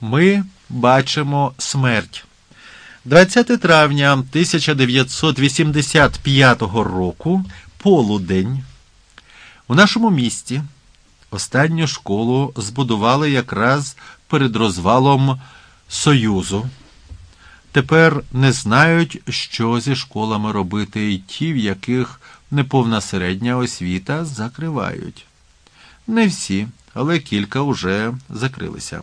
Ми бачимо смерть. 20 травня 1985 року полудень. У нашому місті останню школу збудували якраз перед розвалом Союзу. Тепер не знають, що зі школами робити, і ті, в яких неповна середня освіта, закривають. Не всі, але кілька вже закрилися.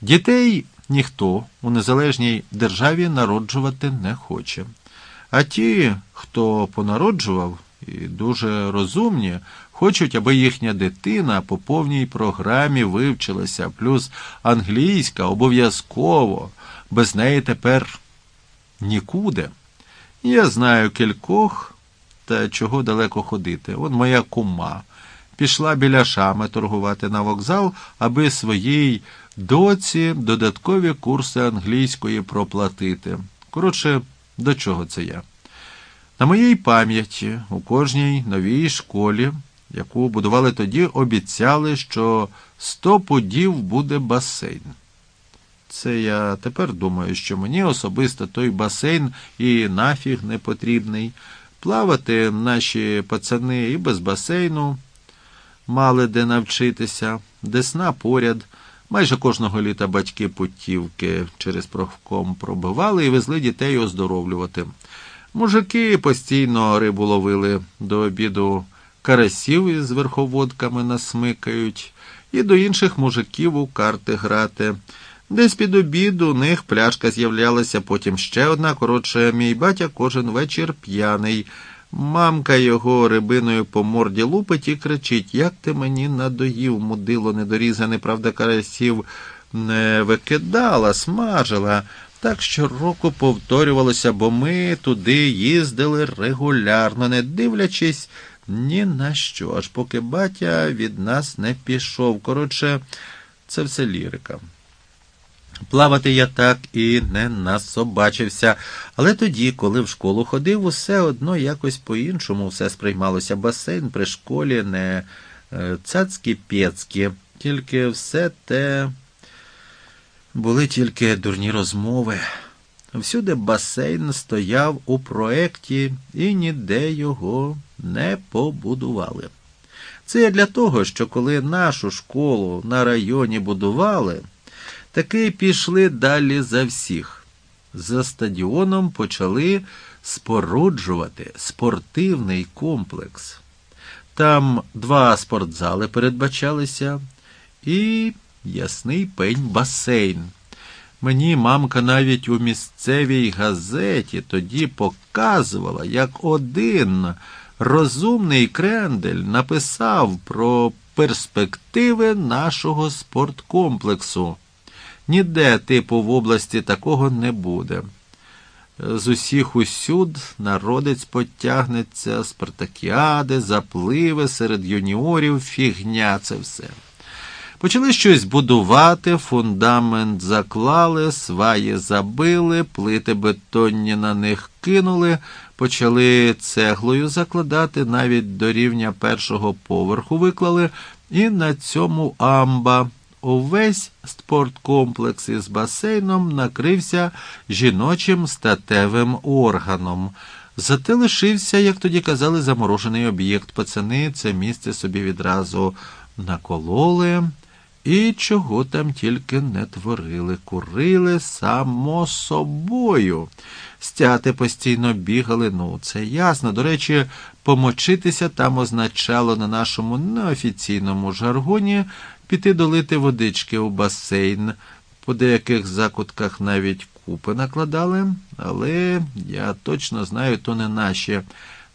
Дітей ніхто у незалежній державі народжувати не хоче. А ті, хто понароджував, і дуже розумні, хочуть, аби їхня дитина по повній програмі вивчилася, плюс англійська обов'язково, без неї тепер нікуди. Я знаю кількох, та чого далеко ходити. Он моя кума. Пішла біля шами торгувати на вокзал, аби своїй доці додаткові курси англійської проплатити. Коротше, до чого це я? На моїй пам'яті у кожній новій школі, яку будували тоді, обіцяли, що сто пудів буде басейн. Це я тепер думаю, що мені особисто той басейн і нафіг не потрібний. Плавати наші пацани і без басейну мали де навчитися, десна поряд. Майже кожного літа батьки путівки через профком пробивали і везли дітей оздоровлювати. Мужики постійно рибу ловили до обіду карасів із верховодками насмикають, і до інших мужиків у карти грати. Десь під обід у них пляшка з'являлася, потім ще одна. Коротше, мій батя кожен вечір п'яний. Мамка його рибиною по морді лупить і кричить Як ти мені надоїв, мудило недорізане, правда, карасів не викидала, смажила. Так щороку повторювалося, бо ми туди їздили регулярно, не дивлячись ні на що, аж поки батя від нас не пішов. Коротше, це все лірика. Плавати я так і не насобачився, але тоді, коли в школу ходив, усе одно якось по-іншому все сприймалося. Басейн при школі не е, цацькі пєцькі тільки все те були тільки дурні розмови. Всюди басейн стояв у проекті і ніде його не побудували. Це для того, що коли нашу школу на районі будували, таки пішли далі за всіх. За стадіоном почали споруджувати спортивний комплекс. Там два спортзали передбачалися і ясний пень басейн. Мені мамка навіть у місцевій газеті тоді показувала, як один розумний крендель написав про перспективи нашого спорткомплексу. Ніде, типу, в області такого не буде. З усіх усюд народець потягнеться, спартакіади, запливи серед юніорів, фігня це все. Почали щось будувати, фундамент заклали, сваї забили, плити бетонні на них кинули, почали цеглою закладати, навіть до рівня першого поверху виклали, і на цьому амба. Увесь спорткомплекс із басейном накрився жіночим статевим органом. Зате лишився, як тоді казали, заморожений об'єкт. Пацани це місце собі відразу накололи. І чого там тільки не творили, курили само собою. Стяти постійно бігали, ну це ясно. До речі, помочитися там означало на нашому неофіційному жаргоні піти долити водички у басейн. По деяких закутках навіть купи накладали, але я точно знаю, то не наші.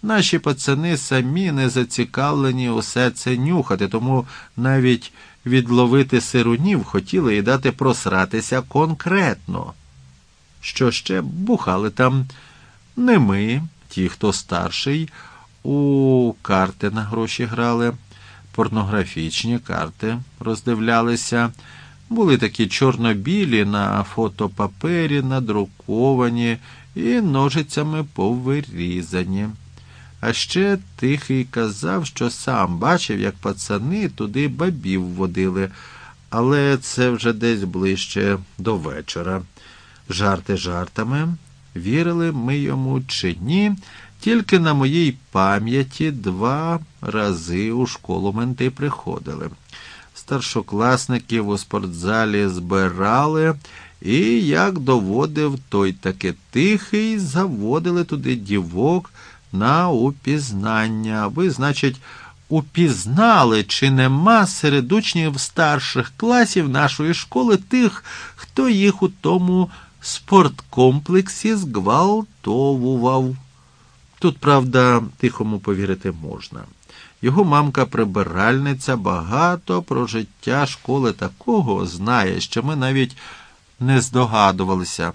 Наші пацани самі не зацікавлені усе це нюхати, тому навіть відловити сирунів хотіли і дати просратися конкретно. Що ще бухали там не ми, ті, хто старший, у карти на гроші грали, порнографічні карти роздивлялися, були такі чорно-білі на фотопапері, надруковані і ножицями повирізані. А ще тихий казав, що сам бачив, як пацани туди бабів водили, Але це вже десь ближче до вечора. Жарти жартами, вірили ми йому чи ні, тільки на моїй пам'яті два рази у школу менти приходили. Старшокласників у спортзалі збирали, і, як доводив той таки тихий, заводили туди дівок на упізнання. Ви, значить, упізнали, чи нема серед учнів старших класів нашої школи тих, хто їх у тому спорткомплексі зґвалтовував. Тут, правда, тихому повірити можна. Його мамка прибиральниця багато про життя школи такого знає, що ми навіть не здогадувалися.